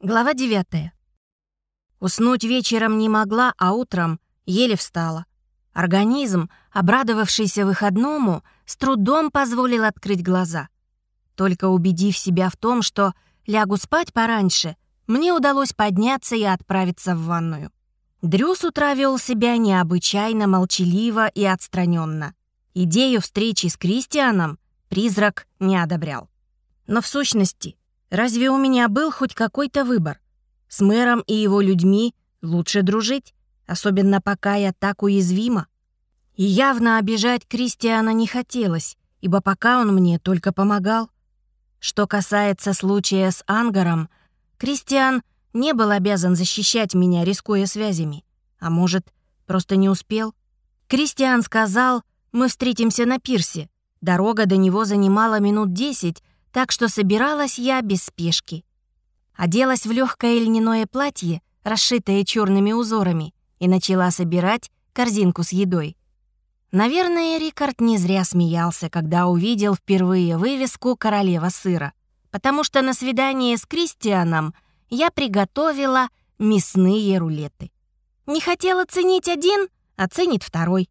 Глава 9. Уснуть вечером не могла, а утром еле встала. Организм, обрадовавшийся выходному, с трудом позволил открыть глаза. Только убедив себя в том, что лягу спать пораньше, мне удалось подняться и отправиться в ванную. Дрю с утра вел себя необычайно молчаливо и отстраненно. Идею встречи с Кристианом призрак не одобрял. Но в сущности, Разве у меня был хоть какой-то выбор? С мэром и его людьми лучше дружить, особенно пока я так уязвима. И явно обижать Кристиана не хотелось, ибо пока он мне только помогал. Что касается случая с Ангаром, Кристиан не был обязан защищать меня, рискуя связями. А может, просто не успел? Кристиан сказал, мы встретимся на пирсе. Дорога до него занимала минут десять, так что собиралась я без спешки. Оделась в легкое льняное платье, расшитое черными узорами, и начала собирать корзинку с едой. Наверное, Рикард не зря смеялся, когда увидел впервые вывеску «Королева сыра», потому что на свидание с Кристианом я приготовила мясные рулеты. Не хотела ценить один, а ценит второй.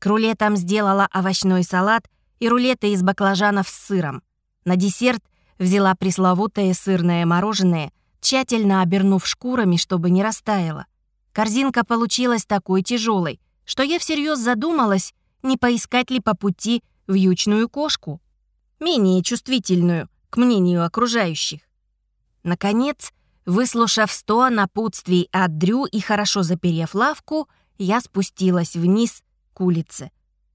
К рулетам сделала овощной салат и рулеты из баклажанов с сыром. На десерт взяла пресловутое сырное мороженое, тщательно обернув шкурами, чтобы не растаяло. Корзинка получилась такой тяжелой, что я всерьез задумалась, не поискать ли по пути вьючную кошку, менее чувствительную к мнению окружающих. Наконец, выслушав сто напутствий от Дрю и хорошо заперев лавку, я спустилась вниз к улице.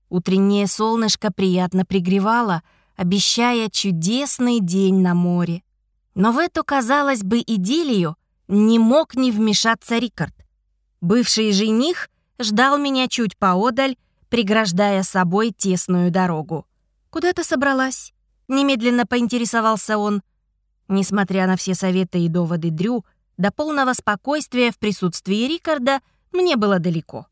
Утреннее солнышко приятно пригревало, обещая чудесный день на море. Но в эту, казалось бы, идиллию не мог не вмешаться Рикард. Бывший жених ждал меня чуть поодаль, преграждая собой тесную дорогу. «Куда ты собралась?» — немедленно поинтересовался он. Несмотря на все советы и доводы Дрю, до полного спокойствия в присутствии Рикарда мне было далеко.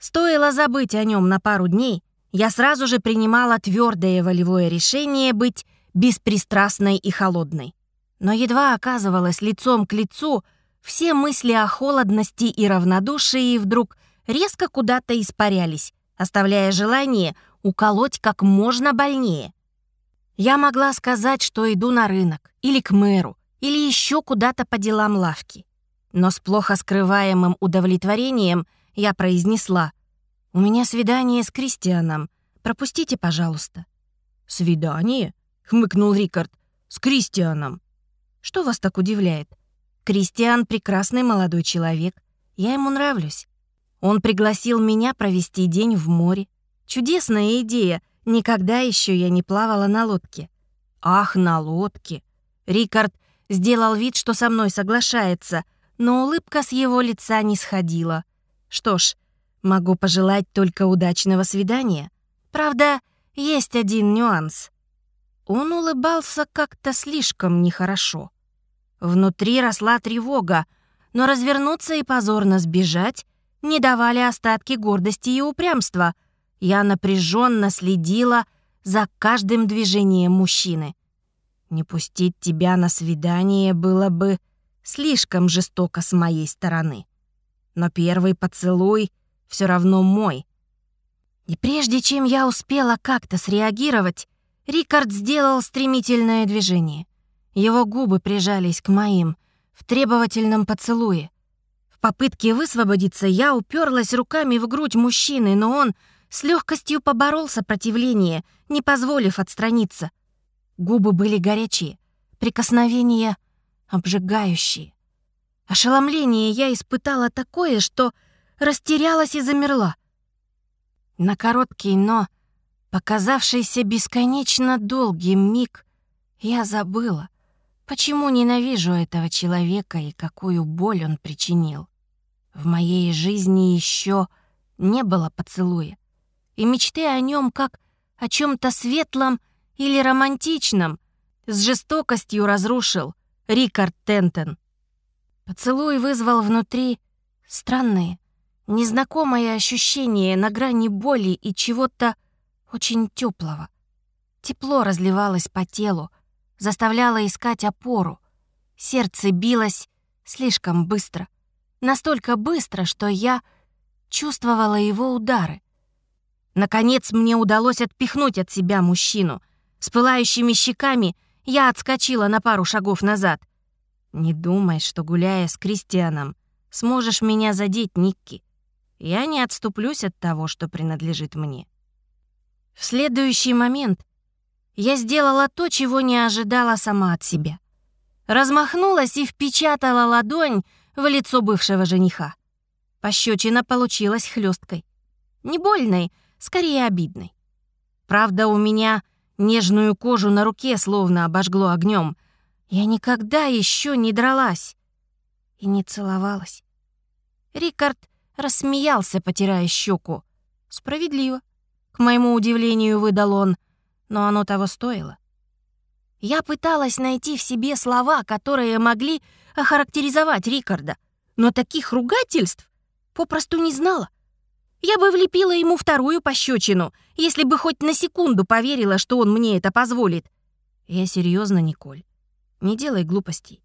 Стоило забыть о нем на пару дней, я сразу же принимала твердое волевое решение быть беспристрастной и холодной. Но едва оказывалась лицом к лицу, все мысли о холодности и равнодушии вдруг резко куда-то испарялись, оставляя желание уколоть как можно больнее. Я могла сказать, что иду на рынок, или к мэру, или еще куда-то по делам лавки. Но с плохо скрываемым удовлетворением я произнесла «У меня свидание с Кристианом. Пропустите, пожалуйста». «Свидание?» — хмыкнул Рикард. «С Кристианом». «Что вас так удивляет?» «Кристиан — прекрасный молодой человек. Я ему нравлюсь. Он пригласил меня провести день в море. Чудесная идея. Никогда еще я не плавала на лодке». «Ах, на лодке!» Рикард сделал вид, что со мной соглашается, но улыбка с его лица не сходила. Что ж, Могу пожелать только удачного свидания. Правда, есть один нюанс. Он улыбался как-то слишком нехорошо. Внутри росла тревога, но развернуться и позорно сбежать не давали остатки гордости и упрямства. Я напряженно следила за каждым движением мужчины. Не пустить тебя на свидание было бы слишком жестоко с моей стороны. Но первый поцелуй — все равно мой. И прежде чем я успела как-то среагировать, Рикард сделал стремительное движение. Его губы прижались к моим в требовательном поцелуе. В попытке высвободиться я уперлась руками в грудь мужчины, но он с легкостью поборол сопротивление, не позволив отстраниться. Губы были горячие, прикосновения обжигающие. Ошеломление я испытала такое, что растерялась и замерла. На короткий, но показавшийся бесконечно долгим миг я забыла, почему ненавижу этого человека и какую боль он причинил. В моей жизни еще не было поцелуя, и мечты о нем как о чем-то светлом или романтичном с жестокостью разрушил Рикард Тентон. Поцелуй вызвал внутри странные, Незнакомое ощущение на грани боли и чего-то очень теплого. Тепло разливалось по телу, заставляло искать опору. Сердце билось слишком быстро. Настолько быстро, что я чувствовала его удары. Наконец мне удалось отпихнуть от себя мужчину. С пылающими щеками я отскочила на пару шагов назад. «Не думай, что, гуляя с Кристианом, сможешь меня задеть, Никки. Я не отступлюсь от того, что принадлежит мне». В следующий момент я сделала то, чего не ожидала сама от себя размахнулась и впечатала ладонь в лицо бывшего жениха. Пощечина получилась хлесткой. Не больной, скорее обидной. Правда, у меня нежную кожу на руке словно обожгло огнем. Я никогда еще не дралась и не целовалась. Рикард рассмеялся, потирая щеку. Справедливо. К моему удивлению, выдал он, но оно того стоило. Я пыталась найти в себе слова, которые могли охарактеризовать Рикарда, но таких ругательств попросту не знала. Я бы влепила ему вторую пощечину, если бы хоть на секунду поверила, что он мне это позволит. Я серьезно, Николь. Не делай глупостей.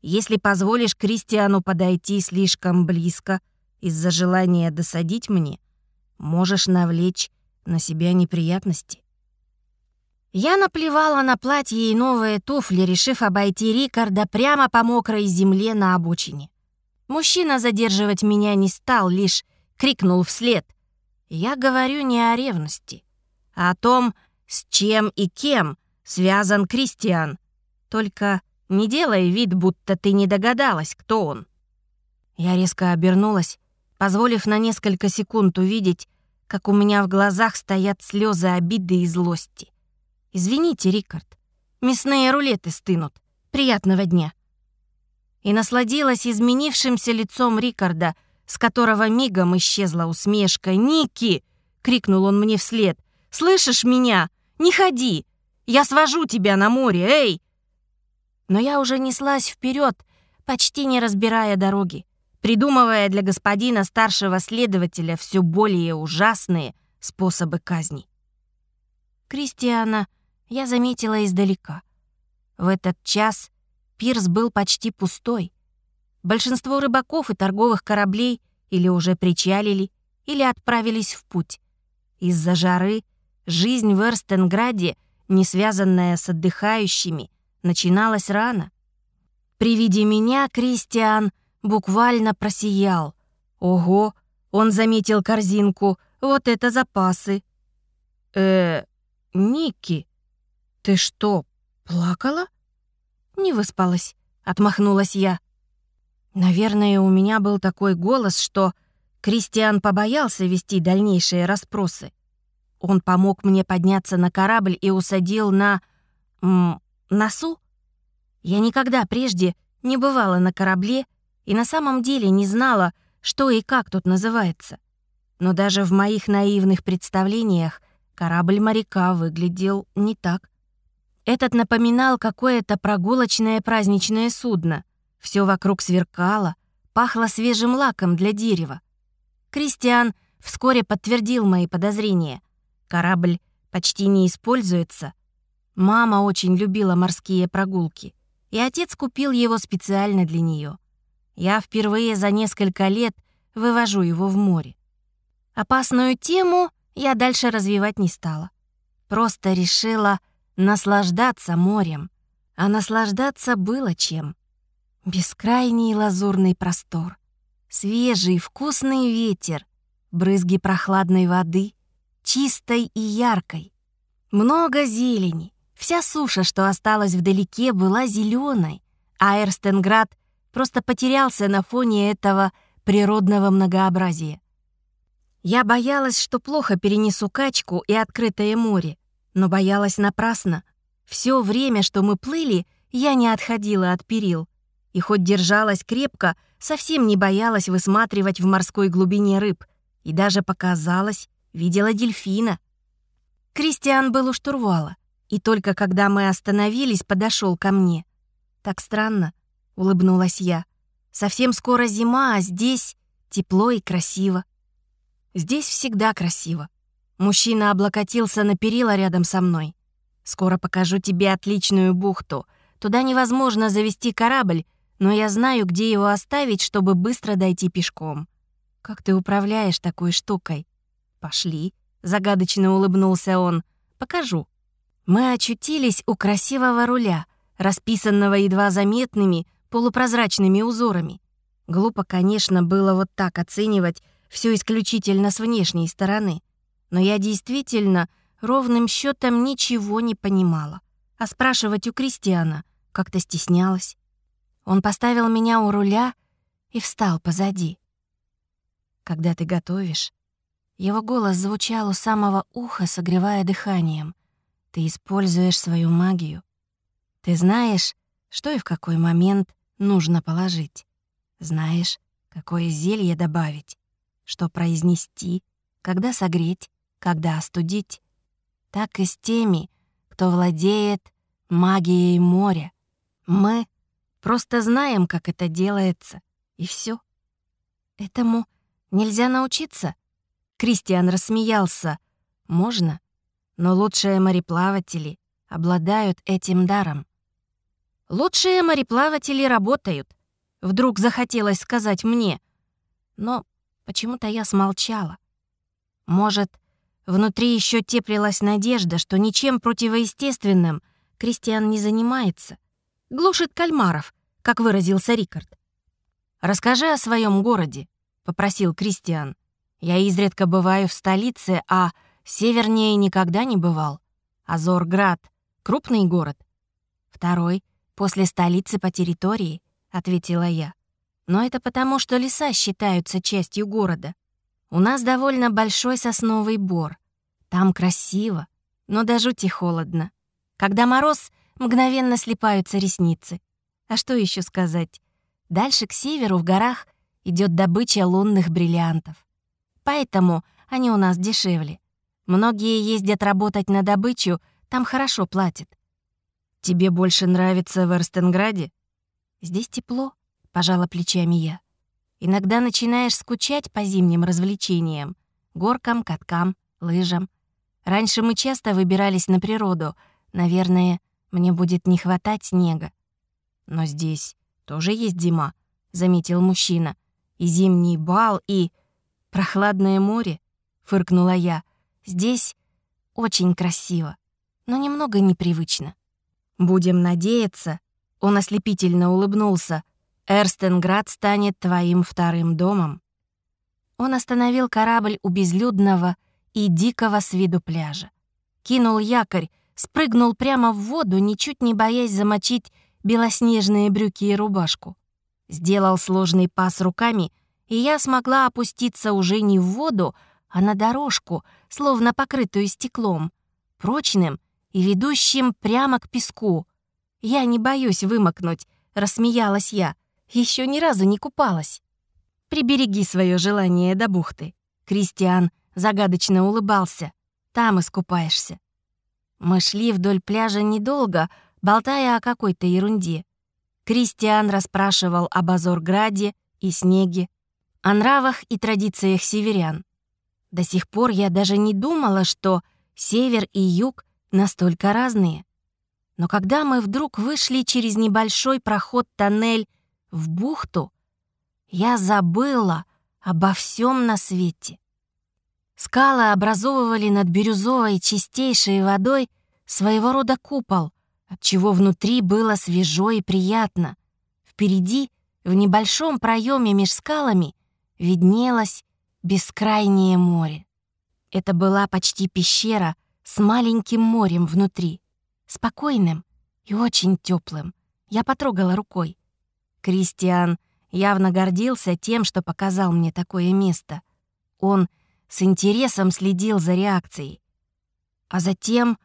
Если позволишь Кристиану подойти слишком близко из-за желания досадить мне, можешь навлечь на себя неприятности. Я наплевала на платье и новые туфли, решив обойти Рикарда прямо по мокрой земле на обочине. Мужчина задерживать меня не стал, лишь крикнул вслед. Я говорю не о ревности, а о том, с чем и кем связан Кристиан. Только не делай вид, будто ты не догадалась, кто он. Я резко обернулась, позволив на несколько секунд увидеть, как у меня в глазах стоят слезы обиды и злости. «Извините, Рикард, мясные рулеты стынут. Приятного дня!» И насладилась изменившимся лицом Рикарда, с которого мигом исчезла усмешка. «Ники!» — крикнул он мне вслед. «Слышишь меня? Не ходи! Я свожу тебя на море, эй!» Но я уже неслась вперед, почти не разбирая дороги, придумывая для господина старшего следователя все более ужасные способы казни. Кристиана я заметила издалека. В этот час пирс был почти пустой. Большинство рыбаков и торговых кораблей или уже причалили, или отправились в путь. Из-за жары жизнь в Эрстенграде, не связанная с отдыхающими, начиналась рано. При виде меня Кристиан буквально просиял. Ого, он заметил корзинку, вот это запасы. Э, Ники, «Ты что, плакала?» «Не выспалась», — отмахнулась я. Наверное, у меня был такой голос, что Кристиан побоялся вести дальнейшие расспросы. Он помог мне подняться на корабль и усадил на... М, носу? Я никогда прежде не бывала на корабле и на самом деле не знала, что и как тут называется. Но даже в моих наивных представлениях корабль моряка выглядел не так. Этот напоминал какое-то прогулочное праздничное судно. Все вокруг сверкало, пахло свежим лаком для дерева. Кристиан вскоре подтвердил мои подозрения. Корабль почти не используется. Мама очень любила морские прогулки, и отец купил его специально для нее. Я впервые за несколько лет вывожу его в море. Опасную тему я дальше развивать не стала. Просто решила наслаждаться морем. А наслаждаться было чем. Бескрайний лазурный простор, свежий вкусный ветер, брызги прохладной воды, чистой и яркой. Много зелени. Вся суша, что осталась вдалеке, была зеленой, а Эрстенград просто потерялся на фоне этого природного многообразия. Я боялась, что плохо перенесу качку и открытое море, но боялась напрасно. Все время, что мы плыли, я не отходила от перил. И хоть держалась крепко, совсем не боялась высматривать в морской глубине рыб. И даже показалось, видела дельфина. Кристиан был у штурвала, и только когда мы остановились, подошел ко мне. «Так странно», — улыбнулась я. «Совсем скоро зима, а здесь тепло и красиво». «Здесь всегда красиво. Мужчина облокотился на перила рядом со мной. «Скоро покажу тебе отличную бухту. Туда невозможно завести корабль, но я знаю, где его оставить, чтобы быстро дойти пешком. Как ты управляешь такой штукой? Пошли, загадочно улыбнулся он. Покажу. Мы очутились у красивого руля, расписанного едва заметными полупрозрачными узорами. Глупо, конечно, было вот так оценивать все исключительно с внешней стороны. Но я действительно ровным счетом ничего не понимала. А спрашивать у Кристиана как-то стеснялась. Он поставил меня у руля и встал позади. Когда ты готовишь, его голос звучал у самого уха, согревая дыханием. Ты используешь свою магию. Ты знаешь, что и в какой момент нужно положить. Знаешь, какое зелье добавить, что произнести, когда согреть, когда остудить. Так и с теми, кто владеет магией моря. Мы просто знаем, как это делается, и все. Этому нельзя научиться. Кристиан рассмеялся. Можно, но лучшие мореплаватели обладают этим даром. Лучшие мореплаватели работают. Вдруг захотелось сказать мне. Но почему-то я смолчала. Может, внутри еще теплилась надежда, что ничем противоестественным Кристиан не занимается. Глушит кальмаров, как выразился Рикард. «Расскажи о своем городе», — попросил Кристиан. «Я изредка бываю в столице, а Севернее никогда не бывал. Азорград — крупный город. Второй — после столицы по территории, — ответила я. Но это потому, что леса считаются частью города. У нас довольно большой сосновый бор. Там красиво, но до жути холодно. Когда мороз, мгновенно слипаются ресницы. А что еще сказать? Дальше к северу в горах идет добыча лунных бриллиантов. Поэтому они у нас дешевле. Многие ездят работать на добычу, там хорошо платят. Тебе больше нравится в Эрстенграде? Здесь тепло, пожала плечами я. Иногда начинаешь скучать по зимним развлечениям. Горкам, каткам, лыжам. Раньше мы часто выбирались на природу. Наверное, мне будет не хватать снега. Но здесь тоже есть зима, заметил мужчина. И зимний бал, и прохладное море, фыркнула я. Здесь очень красиво, но немного непривычно. Будем надеяться, он ослепительно улыбнулся, Эрстенград станет твоим вторым домом. Он остановил корабль у безлюдного и дикого с виду пляжа. Кинул якорь, спрыгнул прямо в воду, ничуть не боясь замочить белоснежные брюки и рубашку. Сделал сложный пас руками, и я смогла опуститься уже не в воду, а на дорожку, словно покрытую стеклом, прочным и ведущим прямо к песку. «Я не боюсь вымокнуть», — рассмеялась я. Еще ни разу не купалась». «Прибереги свое желание до бухты». Кристиан загадочно улыбался. «Там искупаешься». Мы шли вдоль пляжа недолго, болтая о какой-то ерунде. Кристиан расспрашивал об Азорграде и снеге, о нравах и традициях северян. До сих пор я даже не думала, что север и юг настолько разные. Но когда мы вдруг вышли через небольшой проход-тоннель в бухту, я забыла обо всем на свете. Скалы образовывали над бирюзовой чистейшей водой своего рода купол, отчего внутри было свежо и приятно. Впереди, в небольшом проеме меж скалами, виднелась бескрайнее море. Это была почти пещера с маленьким морем внутри, спокойным и очень теплым. Я потрогала рукой. Кристиан явно гордился тем, что показал мне такое место. Он с интересом следил за реакцией. А затем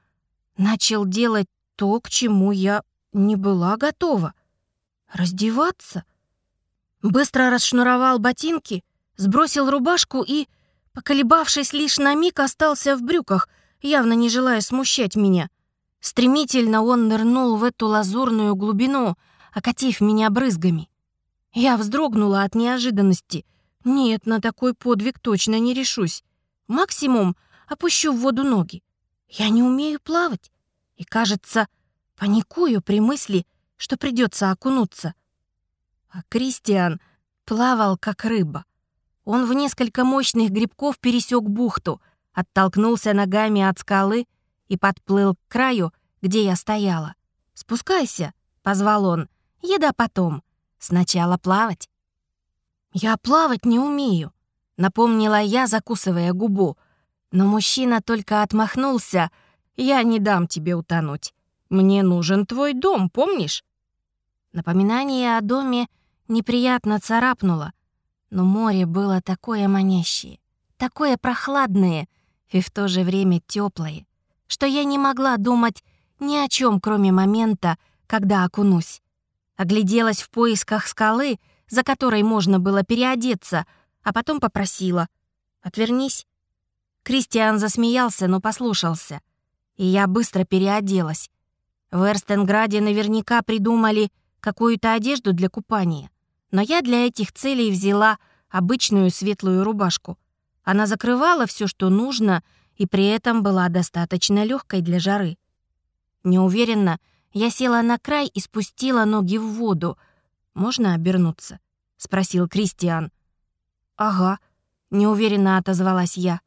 начал делать то, к чему я не была готова. Раздеваться. Быстро расшнуровал ботинки сбросил рубашку и, поколебавшись лишь на миг, остался в брюках, явно не желая смущать меня. Стремительно он нырнул в эту лазурную глубину, окатив меня брызгами. Я вздрогнула от неожиданности. Нет, на такой подвиг точно не решусь. Максимум опущу в воду ноги. Я не умею плавать. И, кажется, паникую при мысли, что придется окунуться. А Кристиан плавал, как рыба. Он в несколько мощных грибков пересек бухту, оттолкнулся ногами от скалы и подплыл к краю, где я стояла. «Спускайся», — позвал он, — «еда потом. Сначала плавать». «Я плавать не умею», — напомнила я, закусывая губу. Но мужчина только отмахнулся. «Я не дам тебе утонуть. Мне нужен твой дом, помнишь?» Напоминание о доме неприятно царапнуло, но море было такое манящее, такое прохладное и в то же время теплое, что я не могла думать ни о чем, кроме момента, когда окунусь. Огляделась в поисках скалы, за которой можно было переодеться, а потом попросила «Отвернись». Кристиан засмеялся, но послушался, и я быстро переоделась. В Эрстенграде наверняка придумали какую-то одежду для купания, но я для этих целей взяла обычную светлую рубашку. Она закрывала все, что нужно, и при этом была достаточно легкой для жары. Неуверенно я села на край и спустила ноги в воду. «Можно обернуться?» — спросил Кристиан. «Ага», — неуверенно отозвалась я.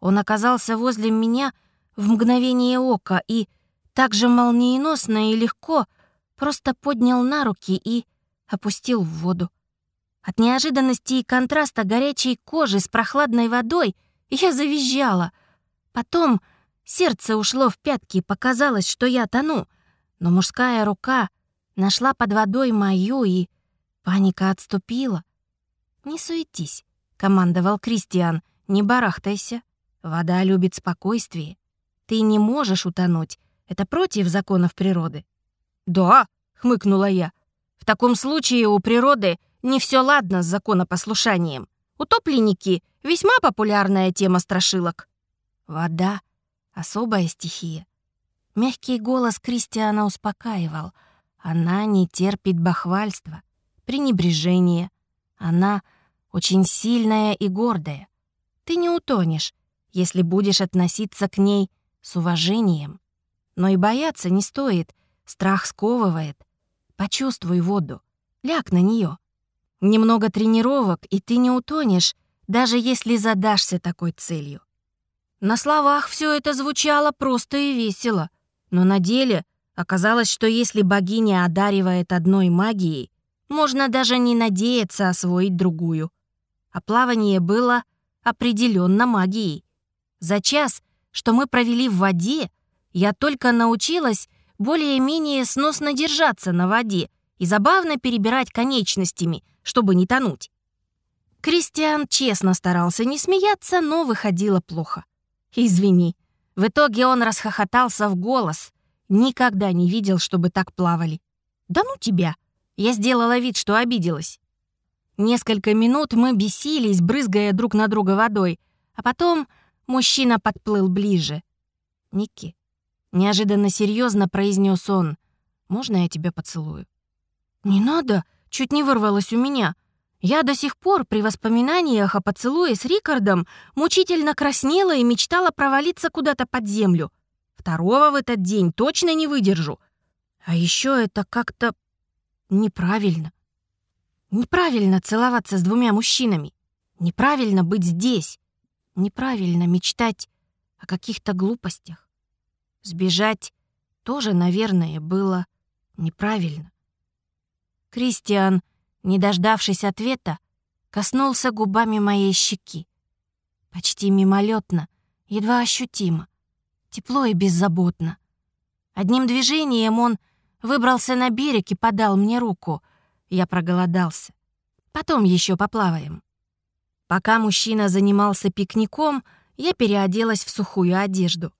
Он оказался возле меня в мгновение ока и так же молниеносно и легко просто поднял на руки и опустил в воду. От неожиданности и контраста горячей кожи с прохладной водой я завизжала. Потом сердце ушло в пятки, показалось, что я тону. Но мужская рука нашла под водой мою, и паника отступила. «Не суетись», — командовал Кристиан, — «не барахтайся. Вода любит спокойствие. Ты не можешь утонуть. Это против законов природы». «Да», — хмыкнула я. «В таком случае у природы не все ладно с законопослушанием. Утопленники — весьма популярная тема страшилок». «Вода — особая стихия. Мягкий голос Кристиана успокаивал. Она не терпит бахвальства, пренебрежения. Она очень сильная и гордая. Ты не утонешь, если будешь относиться к ней с уважением. Но и бояться не стоит, страх сковывает. Почувствуй воду, ляг на нее. Немного тренировок, и ты не утонешь, даже если задашься такой целью. На словах все это звучало просто и весело. Но на деле оказалось, что если богиня одаривает одной магией, можно даже не надеяться освоить другую. А плавание было определенно магией. За час, что мы провели в воде, я только научилась более-менее сносно держаться на воде и забавно перебирать конечностями, чтобы не тонуть. Кристиан честно старался не смеяться, но выходило плохо. «Извини», в итоге он расхохотался в голос. Никогда не видел, чтобы так плавали. «Да ну тебя!» Я сделала вид, что обиделась. Несколько минут мы бесились, брызгая друг на друга водой, а потом мужчина подплыл ближе. «Ники», — неожиданно серьезно произнес он, «можно я тебя поцелую?» «Не надо!» — чуть не вырвалось у меня — я до сих пор при воспоминаниях о поцелуе с Рикардом мучительно краснела и мечтала провалиться куда-то под землю. Второго в этот день точно не выдержу. А еще это как-то неправильно. Неправильно целоваться с двумя мужчинами. Неправильно быть здесь. Неправильно мечтать о каких-то глупостях. Сбежать тоже, наверное, было неправильно. Кристиан не дождавшись ответа, коснулся губами моей щеки. Почти мимолетно, едва ощутимо, тепло и беззаботно. Одним движением он выбрался на берег и подал мне руку. Я проголодался. Потом еще поплаваем. Пока мужчина занимался пикником, я переоделась в сухую одежду.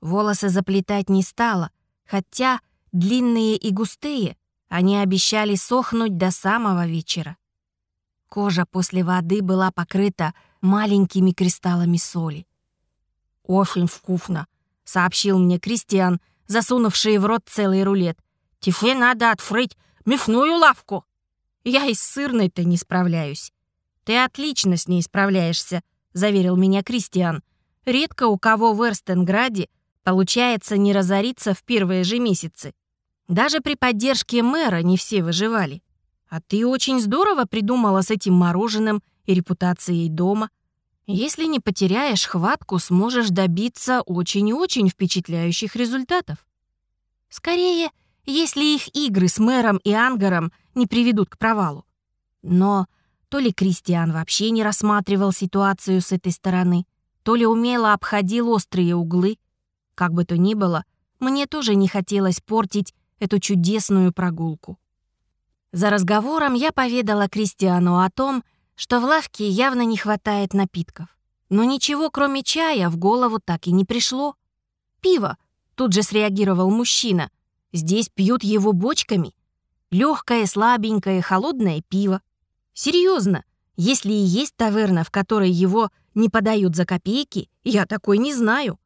Волосы заплетать не стала, хотя длинные и густые они обещали сохнуть до самого вечера. Кожа после воды была покрыта маленькими кристаллами соли. «Очень вкусно», — сообщил мне Кристиан, засунувший в рот целый рулет. «Тебе надо открыть мясную лавку». «Я и с сырной-то не справляюсь». «Ты отлично с ней справляешься», — заверил меня Кристиан. «Редко у кого в Эрстенграде получается не разориться в первые же месяцы». Даже при поддержке мэра не все выживали. А ты очень здорово придумала с этим мороженым и репутацией дома. Если не потеряешь хватку, сможешь добиться очень и очень впечатляющих результатов. Скорее, если их игры с мэром и Ангаром не приведут к провалу. Но то ли Кристиан вообще не рассматривал ситуацию с этой стороны, то ли умело обходил острые углы. Как бы то ни было, мне тоже не хотелось портить эту чудесную прогулку. За разговором я поведала Кристиану о том, что в лавке явно не хватает напитков. Но ничего, кроме чая, в голову так и не пришло. «Пиво!» — тут же среагировал мужчина. «Здесь пьют его бочками. Легкое, слабенькое, холодное пиво. Серьезно, если и есть таверна, в которой его не подают за копейки, я такой не знаю.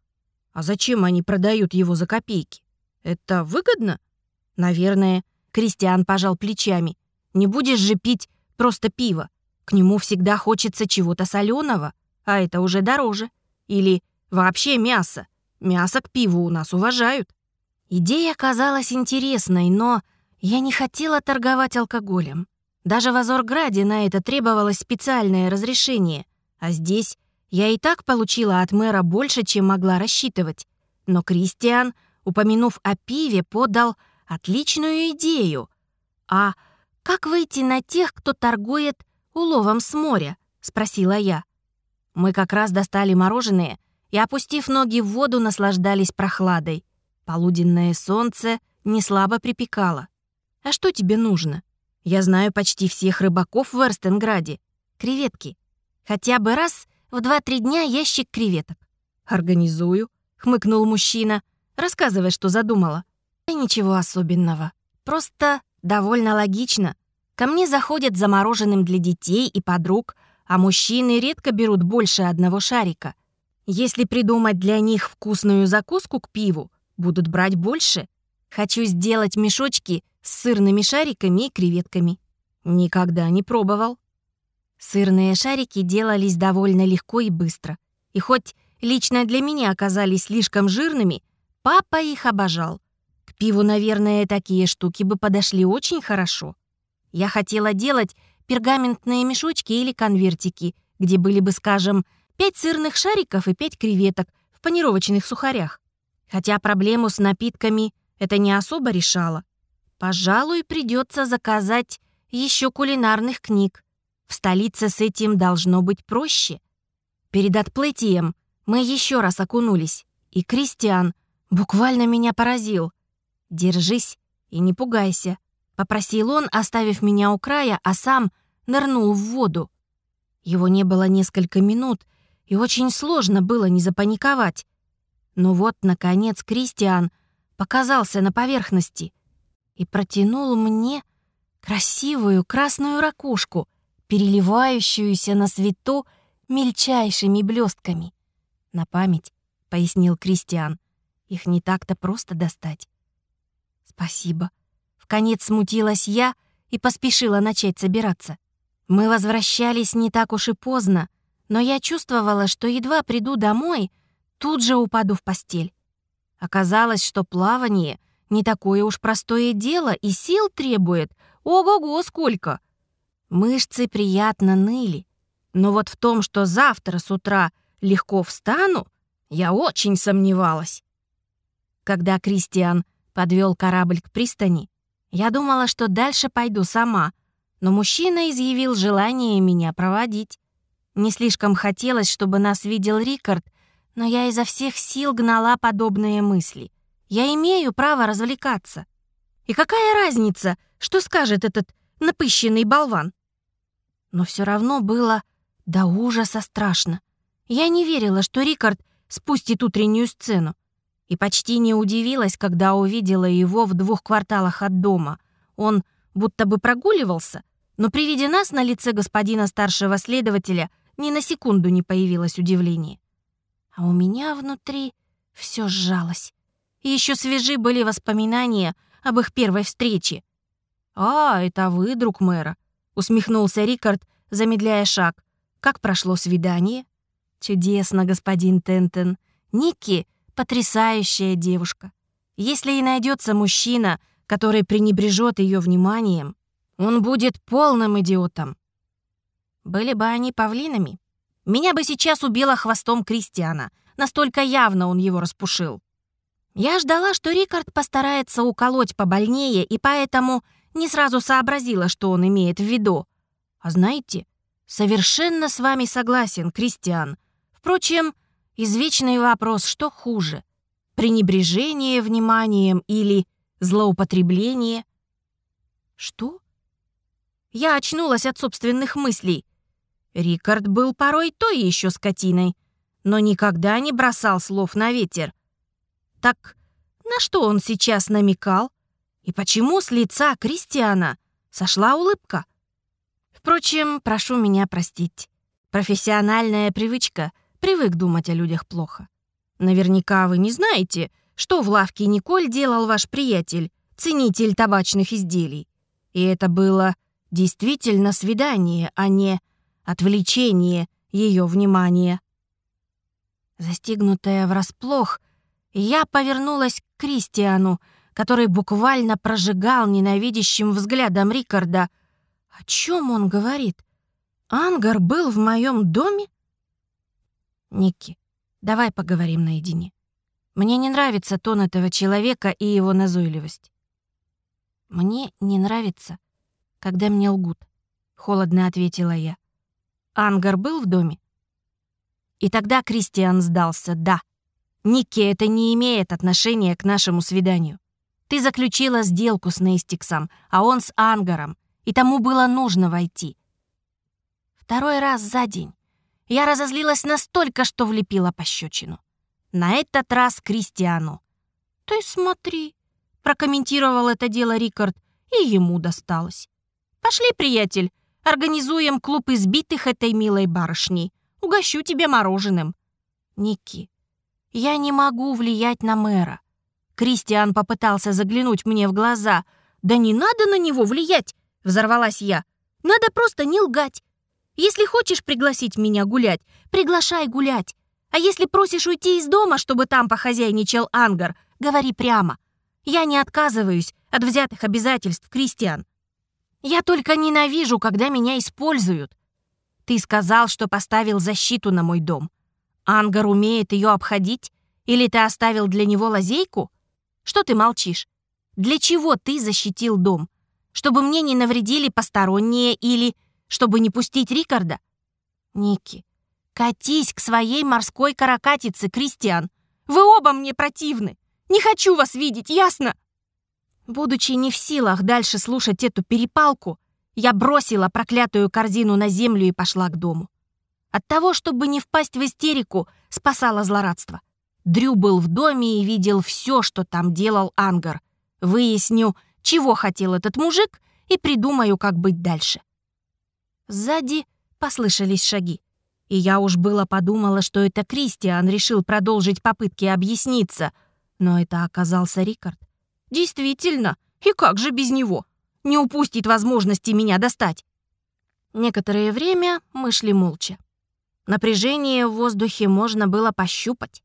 А зачем они продают его за копейки? Это выгодно? Наверное, Кристиан пожал плечами. «Не будешь же пить просто пиво. К нему всегда хочется чего-то соленого, а это уже дороже. Или вообще мясо. Мясо к пиву у нас уважают». Идея казалась интересной, но я не хотела торговать алкоголем. Даже в Азорграде на это требовалось специальное разрешение, а здесь я и так получила от мэра больше, чем могла рассчитывать. Но Кристиан, упомянув о пиве, подал Отличную идею. А как выйти на тех, кто торгует уловом с моря? Спросила я. Мы как раз достали мороженое и, опустив ноги в воду, наслаждались прохладой. Полуденное солнце не слабо припекало. А что тебе нужно? Я знаю почти всех рыбаков в Эрстенграде. Креветки. Хотя бы раз в два-три дня ящик креветок. «Организую», — хмыкнул мужчина. «Рассказывай, что задумала». Ничего особенного. Просто довольно логично. Ко мне заходят замороженным для детей и подруг, а мужчины редко берут больше одного шарика. Если придумать для них вкусную закуску к пиву, будут брать больше. Хочу сделать мешочки с сырными шариками и креветками. Никогда не пробовал. Сырные шарики делались довольно легко и быстро. И хоть лично для меня оказались слишком жирными, папа их обожал пиву, наверное, такие штуки бы подошли очень хорошо. Я хотела делать пергаментные мешочки или конвертики, где были бы, скажем, пять сырных шариков и пять креветок в панировочных сухарях. Хотя проблему с напитками это не особо решало. Пожалуй, придется заказать еще кулинарных книг. В столице с этим должно быть проще. Перед отплытием мы еще раз окунулись, и Кристиан буквально меня поразил. «Держись и не пугайся», — попросил он, оставив меня у края, а сам нырнул в воду. Его не было несколько минут, и очень сложно было не запаниковать. Но вот, наконец, Кристиан показался на поверхности и протянул мне красивую красную ракушку, переливающуюся на свету мельчайшими блестками. «На память», — пояснил Кристиан, — «их не так-то просто достать. «Спасибо». Вконец смутилась я и поспешила начать собираться. Мы возвращались не так уж и поздно, но я чувствовала, что едва приду домой, тут же упаду в постель. Оказалось, что плавание не такое уж простое дело и сил требует. Ого-го, сколько! Мышцы приятно ныли. Но вот в том, что завтра с утра легко встану, я очень сомневалась. Когда Кристиан подвел корабль к пристани. Я думала, что дальше пойду сама, но мужчина изъявил желание меня проводить. Не слишком хотелось, чтобы нас видел Рикард, но я изо всех сил гнала подобные мысли. Я имею право развлекаться. И какая разница, что скажет этот напыщенный болван? Но все равно было до ужаса страшно. Я не верила, что Рикард спустит утреннюю сцену и почти не удивилась, когда увидела его в двух кварталах от дома. Он будто бы прогуливался, но при виде нас на лице господина старшего следователя ни на секунду не появилось удивления. А у меня внутри все сжалось. И еще свежи были воспоминания об их первой встрече. «А, это вы, друг мэра», — усмехнулся Рикард, замедляя шаг. «Как прошло свидание?» «Чудесно, господин Тентен. Никки Потрясающая девушка. Если и найдется мужчина, который пренебрежет ее вниманием, он будет полным идиотом. Были бы они павлинами, меня бы сейчас убила хвостом Кристиана, настолько явно он его распушил. Я ждала, что Рикард постарается уколоть побольнее, и поэтому не сразу сообразила, что он имеет в виду. А знаете, совершенно с вами согласен, Кристиан. Впрочем, извечный вопрос, что хуже? Пренебрежение вниманием или злоупотребление? Что? Я очнулась от собственных мыслей. Рикард был порой той еще скотиной, но никогда не бросал слов на ветер. Так на что он сейчас намекал? И почему с лица Кристиана сошла улыбка? Впрочем, прошу меня простить. Профессиональная привычка привык думать о людях плохо. Наверняка вы не знаете, что в лавке Николь делал ваш приятель, ценитель табачных изделий. И это было действительно свидание, а не отвлечение ее внимания. Застигнутая врасплох, я повернулась к Кристиану, который буквально прожигал ненавидящим взглядом Рикарда. О чем он говорит? Ангар был в моем доме? Ники, давай поговорим наедине. Мне не нравится тон этого человека и его назойливость. Мне не нравится, когда мне лгут, холодно ответила я. Ангар был в доме? И тогда Кристиан сдался, да. Никки, это не имеет отношения к нашему свиданию. Ты заключила сделку с Нейстиксом, а он с Ангаром, и тому было нужно войти. Второй раз за день. Я разозлилась настолько, что влепила пощечину. На этот раз Кристиану. «Ты смотри», — прокомментировал это дело Рикард, и ему досталось. «Пошли, приятель, Организуем клуб избитых этой милой барышней. Угощу тебе мороженым». «Ники, я не могу влиять на мэра». Кристиан попытался заглянуть мне в глаза. «Да не надо на него влиять!» — взорвалась я. «Надо просто не лгать. Если хочешь пригласить меня гулять, приглашай гулять. А если просишь уйти из дома, чтобы там похозяйничал Ангар, говори прямо. Я не отказываюсь от взятых обязательств, Кристиан. Я только ненавижу, когда меня используют. Ты сказал, что поставил защиту на мой дом. Ангар умеет ее обходить? Или ты оставил для него лазейку? Что ты молчишь? Для чего ты защитил дом? Чтобы мне не навредили посторонние или чтобы не пустить Рикарда? Ники, катись к своей морской каракатице, Кристиан. Вы оба мне противны. Не хочу вас видеть, ясно? Будучи не в силах дальше слушать эту перепалку, я бросила проклятую корзину на землю и пошла к дому. От того, чтобы не впасть в истерику, спасало злорадство. Дрю был в доме и видел все, что там делал Ангар. Выясню, чего хотел этот мужик, и придумаю, как быть дальше. Сзади послышались шаги. И я уж было подумала, что это Кристиан решил продолжить попытки объясниться, но это оказался Рикард. Действительно, и как же без него? Не упустит возможности меня достать. Некоторое время мы шли молча. Напряжение в воздухе можно было пощупать.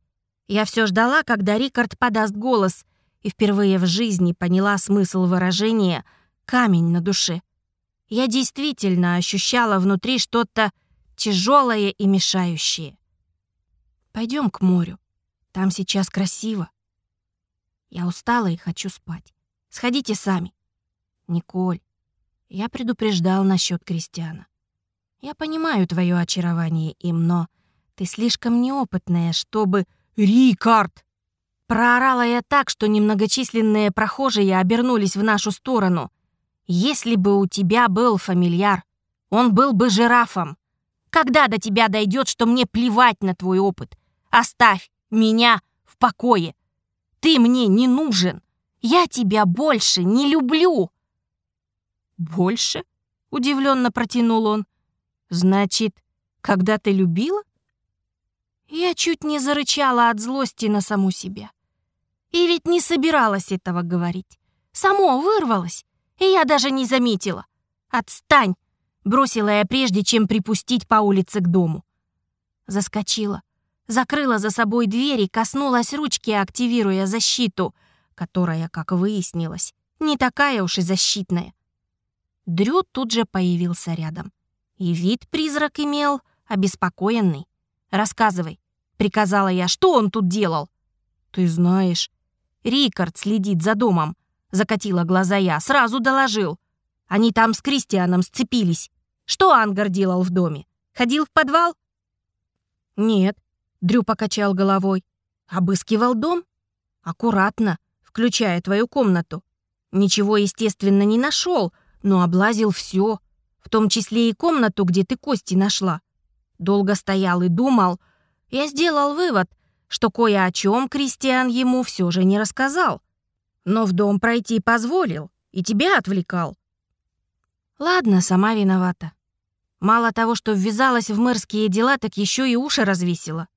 Я все ждала, когда Рикард подаст голос, и впервые в жизни поняла смысл выражения «камень на душе». Я действительно ощущала внутри что-то тяжелое и мешающее. Пойдем к морю. Там сейчас красиво. Я устала и хочу спать. Сходите сами. Николь, я предупреждал насчет Кристиана. Я понимаю твое очарование им, но ты слишком неопытная, чтобы... Рикард! Проорала я так, что немногочисленные прохожие обернулись в нашу сторону. Если бы у тебя был фамильяр, он был бы жирафом. Когда до тебя дойдет, что мне плевать на твой опыт? Оставь меня в покое. Ты мне не нужен. Я тебя больше не люблю. Больше? Удивленно протянул он. Значит, когда ты любила? Я чуть не зарычала от злости на саму себя. И ведь не собиралась этого говорить. Само вырвалось, и я даже не заметила. «Отстань!» — бросила я прежде, чем припустить по улице к дому. Заскочила, закрыла за собой дверь и коснулась ручки, активируя защиту, которая, как выяснилось, не такая уж и защитная. Дрю тут же появился рядом. И вид призрак имел обеспокоенный. «Рассказывай», — приказала я, — «что он тут делал?» «Ты знаешь, Рикард следит за домом», — закатила глаза я, сразу доложил. Они там с Кристианом сцепились. Что Ангар делал в доме? Ходил в подвал? Нет, Дрю покачал головой. Обыскивал дом? Аккуратно, включая твою комнату. Ничего, естественно, не нашел, но облазил все, в том числе и комнату, где ты кости нашла. Долго стоял и думал. Я сделал вывод, что кое о чем Кристиан ему все же не рассказал. Но в дом пройти позволил и тебя отвлекал. Ладно, сама виновата. Мало того, что ввязалась в мэрские дела, так еще и уши развесила.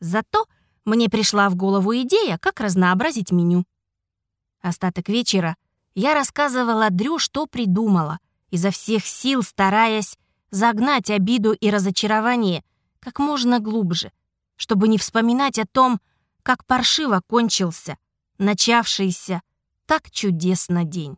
Зато мне пришла в голову идея, как разнообразить меню. Остаток вечера я рассказывала Дрю, что придумала, изо всех сил стараясь загнать обиду и разочарование как можно глубже, чтобы не вспоминать о том, как паршиво кончился начавшийся так чудесно день.